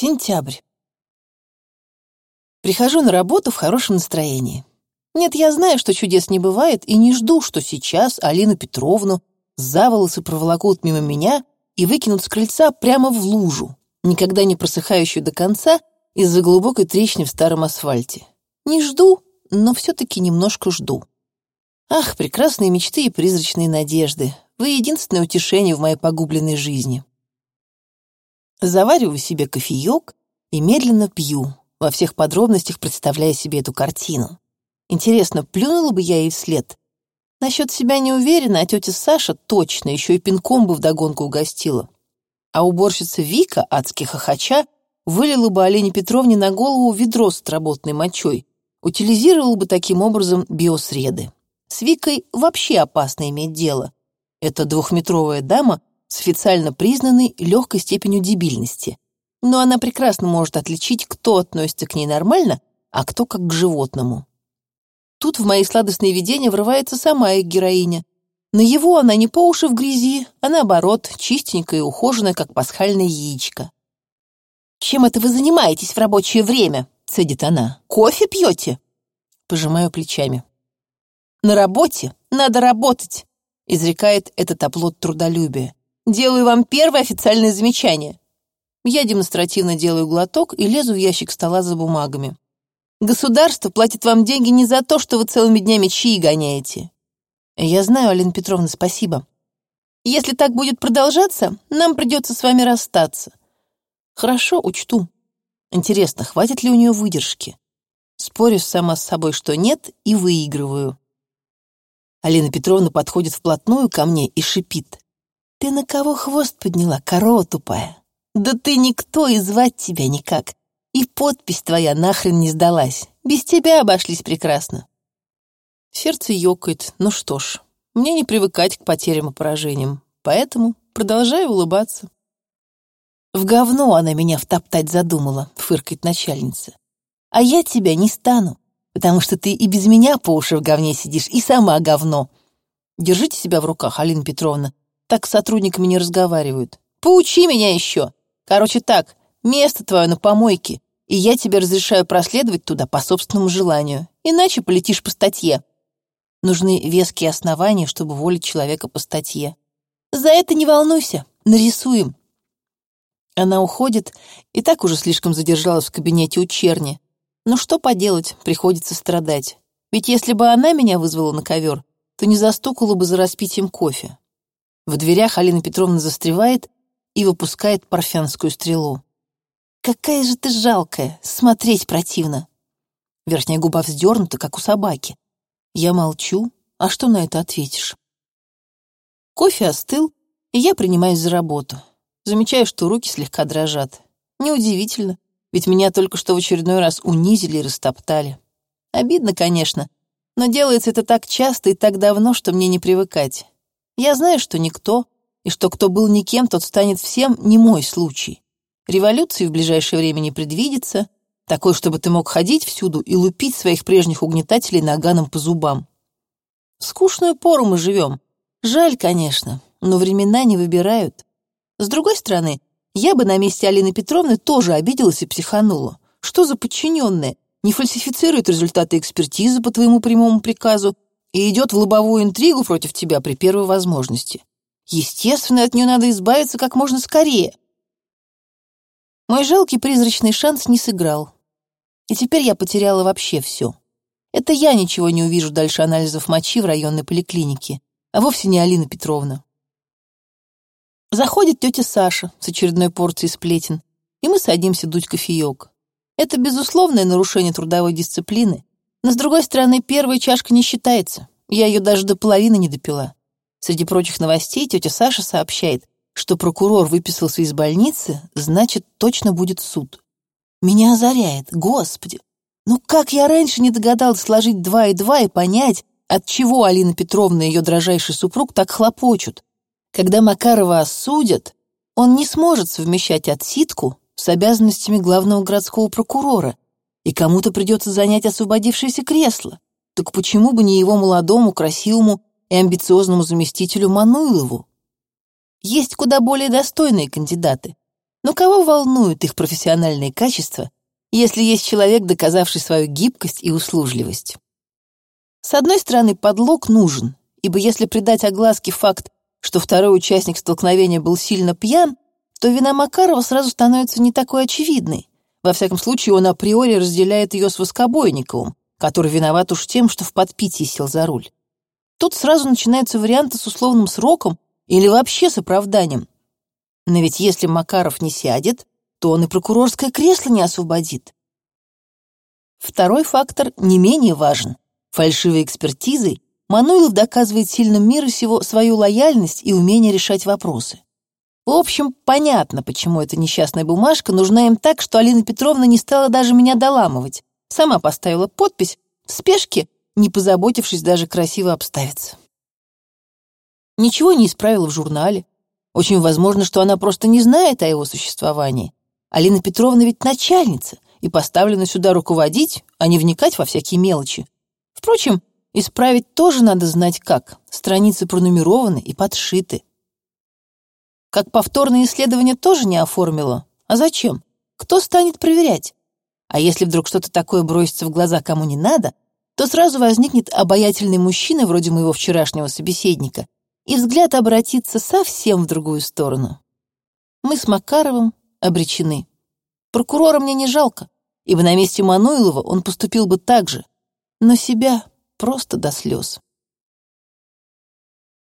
Сентябрь. Прихожу на работу в хорошем настроении. Нет, я знаю, что чудес не бывает, и не жду, что сейчас Алину Петровну за волосы проволокут мимо меня и выкинут с крыльца прямо в лужу, никогда не просыхающую до конца из-за глубокой трещины в старом асфальте. Не жду, но все-таки немножко жду. Ах, прекрасные мечты и призрачные надежды. Вы единственное утешение в моей погубленной жизни. Завариваю себе кофеек и медленно пью, во всех подробностях представляя себе эту картину. Интересно, плюнула бы я ей вслед? Насчет себя не уверена, а тетя Саша точно еще и пинком бы вдогонку угостила. А уборщица Вика, адски хохоча, вылила бы Олене Петровне на голову ведро с отработанной мочой, утилизировала бы таким образом биосреды. С Викой вообще опасно иметь дело. Эта двухметровая дама с официально признанной легкой степенью дебильности. Но она прекрасно может отличить, кто относится к ней нормально, а кто как к животному. Тут в мои сладостные видения врывается сама их героиня. На его она не по уши в грязи, а наоборот, чистенькая и ухоженная, как пасхальное яичко. «Чем это вы занимаетесь в рабочее время?» — цедит она. «Кофе пьете?» Пожимаю плечами. «На работе надо работать», — изрекает этот оплот трудолюбия. Делаю вам первое официальное замечание. Я демонстративно делаю глоток и лезу в ящик стола за бумагами. Государство платит вам деньги не за то, что вы целыми днями чаи гоняете. Я знаю, Алина Петровна, спасибо. Если так будет продолжаться, нам придется с вами расстаться. Хорошо, учту. Интересно, хватит ли у нее выдержки? Спорю сама с собой, что нет, и выигрываю. Алина Петровна подходит вплотную ко мне и шипит. Ты на кого хвост подняла, корова тупая? Да ты никто и звать тебя никак. И подпись твоя нахрен не сдалась. Без тебя обошлись прекрасно. Сердце ёкает. Ну что ж, мне не привыкать к потерям и поражениям. Поэтому продолжаю улыбаться. В говно она меня втоптать задумала, фыркает начальница. А я тебя не стану, потому что ты и без меня по уши в говне сидишь, и сама говно. Держите себя в руках, Алина Петровна. Так с сотрудниками не разговаривают. Поучи меня еще. Короче так, место твое на помойке, и я тебе разрешаю проследовать туда по собственному желанию. Иначе полетишь по статье. Нужны веские основания, чтобы волить человека по статье. За это не волнуйся, нарисуем. Она уходит и так уже слишком задержалась в кабинете у черни. Но что поделать, приходится страдать. Ведь если бы она меня вызвала на ковер, то не застукала бы за распитием кофе. В дверях Алина Петровна застревает и выпускает парфянскую стрелу. «Какая же ты жалкая! Смотреть противно!» Верхняя губа вздернута, как у собаки. Я молчу, а что на это ответишь? Кофе остыл, и я принимаюсь за работу. Замечаю, что руки слегка дрожат. Неудивительно, ведь меня только что в очередной раз унизили и растоптали. Обидно, конечно, но делается это так часто и так давно, что мне не привыкать. Я знаю, что никто, и что кто был никем, тот станет всем, не мой случай. Революции в ближайшее время не предвидится, такой, чтобы ты мог ходить всюду и лупить своих прежних угнетателей наганом по зубам. В скучную пору мы живем. Жаль, конечно, но времена не выбирают. С другой стороны, я бы на месте Алины Петровны тоже обиделась и психанула. Что за подчиненные? Не фальсифицирует результаты экспертизы по твоему прямому приказу, и идет в лобовую интригу против тебя при первой возможности. Естественно, от нее надо избавиться как можно скорее. Мой жалкий призрачный шанс не сыграл. И теперь я потеряла вообще все. Это я ничего не увижу дальше анализов мочи в районной поликлинике, а вовсе не Алина Петровна. Заходит тетя Саша с очередной порцией сплетен, и мы садимся дуть кофеек. Это безусловное нарушение трудовой дисциплины, но, с другой стороны, первая чашка не считается. Я ее даже до половины не допила. Среди прочих новостей тетя Саша сообщает, что прокурор выписался из больницы, значит, точно будет суд. Меня озаряет, господи! Ну как я раньше не догадалась сложить два и два и понять, от чего Алина Петровна и ее дрожайший супруг так хлопочут? Когда Макарова осудят, он не сможет совмещать отсидку с обязанностями главного городского прокурора — и кому-то придется занять освободившееся кресло. Так почему бы не его молодому, красивому и амбициозному заместителю Мануилову? Есть куда более достойные кандидаты. Но кого волнуют их профессиональные качества, если есть человек, доказавший свою гибкость и услужливость? С одной стороны, подлог нужен, ибо если придать огласке факт, что второй участник столкновения был сильно пьян, то вина Макарова сразу становится не такой очевидной. Во всяком случае, он априори разделяет ее с Воскобойниковым, который виноват уж тем, что в подпитии сел за руль. Тут сразу начинаются варианты с условным сроком или вообще с оправданием. Но ведь если Макаров не сядет, то он и прокурорское кресло не освободит. Второй фактор не менее важен. Фальшивой экспертизой Мануилов доказывает сильным миру сего свою лояльность и умение решать вопросы. В общем, понятно, почему эта несчастная бумажка нужна им так, что Алина Петровна не стала даже меня доламывать. Сама поставила подпись в спешке, не позаботившись даже красиво обставиться. Ничего не исправила в журнале. Очень возможно, что она просто не знает о его существовании. Алина Петровна ведь начальница и поставлена сюда руководить, а не вникать во всякие мелочи. Впрочем, исправить тоже надо знать как. Страницы пронумерованы и подшиты. Как повторное исследование тоже не оформила. А зачем? Кто станет проверять? А если вдруг что-то такое бросится в глаза кому не надо, то сразу возникнет обаятельный мужчина вроде моего вчерашнего собеседника, и взгляд обратится совсем в другую сторону. Мы с Макаровым обречены. Прокурора мне не жалко, ибо на месте Мануилова он поступил бы так же, но себя просто до слез.